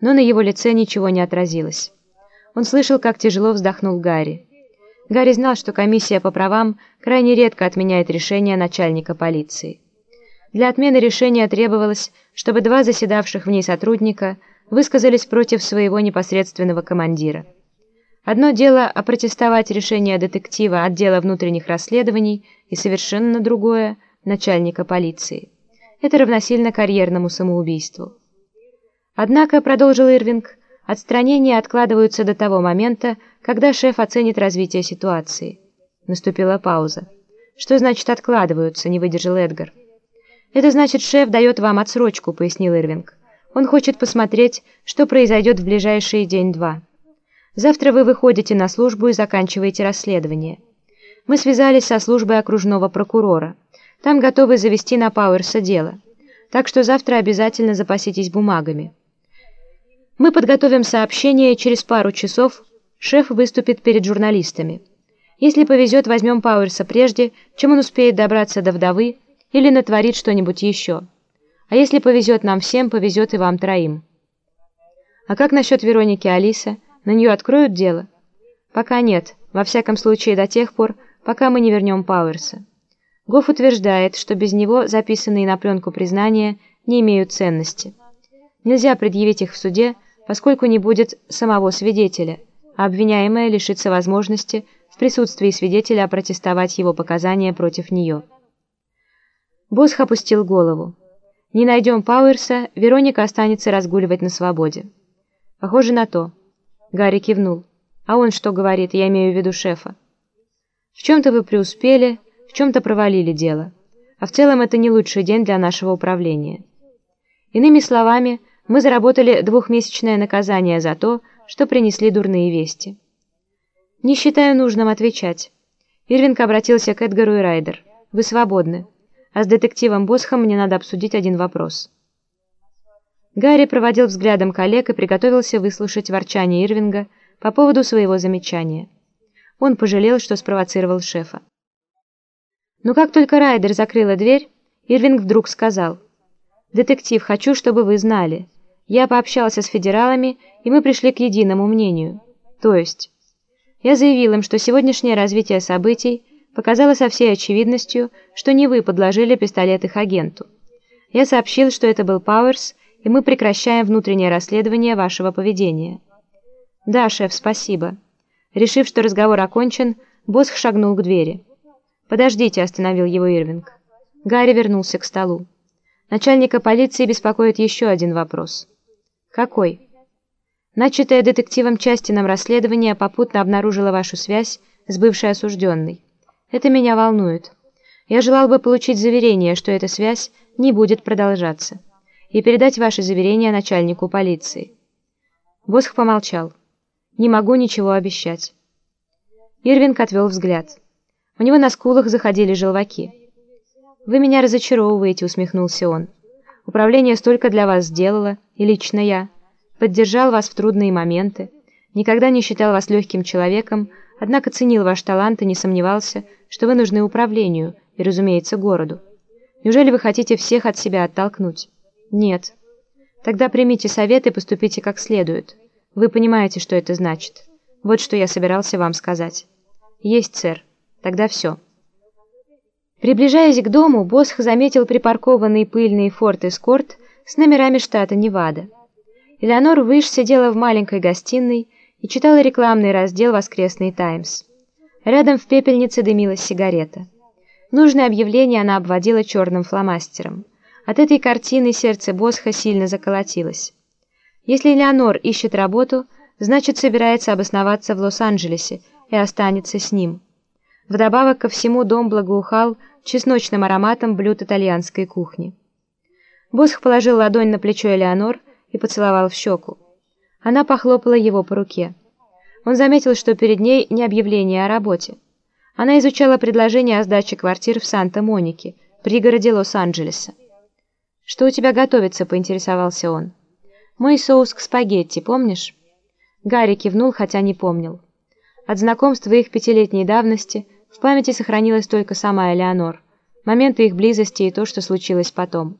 но на его лице ничего не отразилось. Он слышал, как тяжело вздохнул Гарри. Гарри знал, что комиссия по правам крайне редко отменяет решение начальника полиции. Для отмены решения требовалось, чтобы два заседавших в ней сотрудника высказались против своего непосредственного командира. Одно дело опротестовать решение детектива отдела внутренних расследований и совершенно другое – начальника полиции. Это равносильно карьерному самоубийству. Однако, продолжил Ирвинг, отстранения откладываются до того момента, когда шеф оценит развитие ситуации. Наступила пауза. «Что значит откладываются?» – не выдержал Эдгар. «Это значит, шеф дает вам отсрочку», — пояснил Ирвинг. «Он хочет посмотреть, что произойдет в ближайшие день-два. Завтра вы выходите на службу и заканчиваете расследование. Мы связались со службой окружного прокурора. Там готовы завести на Пауэрса дело. Так что завтра обязательно запаситесь бумагами. Мы подготовим сообщение, через пару часов шеф выступит перед журналистами. Если повезет, возьмем Пауэрса прежде, чем он успеет добраться до вдовы, или натворит что-нибудь еще. А если повезет нам всем, повезет и вам троим. А как насчет Вероники Алиса? На нее откроют дело? Пока нет, во всяком случае до тех пор, пока мы не вернем Пауэрса. Гофф утверждает, что без него записанные на пленку признания не имеют ценности. Нельзя предъявить их в суде, поскольку не будет самого свидетеля, а обвиняемая лишится возможности в присутствии свидетеля опротестовать его показания против нее. Босх опустил голову. «Не найдем Пауэрса, Вероника останется разгуливать на свободе». «Похоже на то». Гарри кивнул. «А он что говорит, я имею в виду шефа?» «В чем-то вы преуспели, в чем-то провалили дело. А в целом это не лучший день для нашего управления. Иными словами, мы заработали двухмесячное наказание за то, что принесли дурные вести». «Не считаю нужным отвечать». Ирвинг обратился к Эдгару и Райдер. «Вы свободны» а с детективом Босхом мне надо обсудить один вопрос». Гарри проводил взглядом коллег и приготовился выслушать ворчание Ирвинга по поводу своего замечания. Он пожалел, что спровоцировал шефа. Но как только Райдер закрыла дверь, Ирвинг вдруг сказал, «Детектив, хочу, чтобы вы знали. Я пообщался с федералами, и мы пришли к единому мнению. То есть, я заявил им, что сегодняшнее развитие событий показала со всей очевидностью, что не вы подложили пистолет их агенту. Я сообщил, что это был Пауэрс, и мы прекращаем внутреннее расследование вашего поведения. Да, шеф, спасибо. Решив, что разговор окончен, Босх шагнул к двери. «Подождите», — остановил его Ирвинг. Гарри вернулся к столу. Начальника полиции беспокоит еще один вопрос. «Какой?» Начатое детективом Частином расследование попутно обнаружило вашу связь с бывшей осужденной. Это меня волнует. Я желал бы получить заверение, что эта связь не будет продолжаться, и передать ваши заверения начальнику полиции». Босх помолчал. «Не могу ничего обещать». Ирвинг отвел взгляд. У него на скулах заходили желваки. «Вы меня разочаровываете», — усмехнулся он. «Управление столько для вас сделало, и лично я. Поддержал вас в трудные моменты, никогда не считал вас легким человеком, однако ценил ваш талант и не сомневался, что вы нужны управлению и, разумеется, городу. Неужели вы хотите всех от себя оттолкнуть? Нет. Тогда примите совет и поступите как следует. Вы понимаете, что это значит. Вот что я собирался вам сказать. Есть, сэр. Тогда все. Приближаясь к дому, Босх заметил припаркованный пыльный форт Эскорт с номерами штата Невада. Элеонор Выш сидела в маленькой гостиной и читала рекламный раздел «Воскресный Таймс». Рядом в пепельнице дымилась сигарета. Нужное объявление она обводила черным фломастером. От этой картины сердце Босха сильно заколотилось. Если Леонор ищет работу, значит собирается обосноваться в Лос-Анджелесе и останется с ним. Вдобавок ко всему дом благоухал чесночным ароматом блюд итальянской кухни. Босх положил ладонь на плечо Элеонор и поцеловал в щеку. Она похлопала его по руке. Он заметил, что перед ней не объявление о работе. Она изучала предложение о сдаче квартир в Санта-Монике, пригороде Лос-Анджелеса. «Что у тебя готовится?» – поинтересовался он. «Мой соус к спагетти, помнишь?» Гарри кивнул, хотя не помнил. От знакомства их пятилетней давности в памяти сохранилась только сама Элеонор, моменты их близости и то, что случилось потом.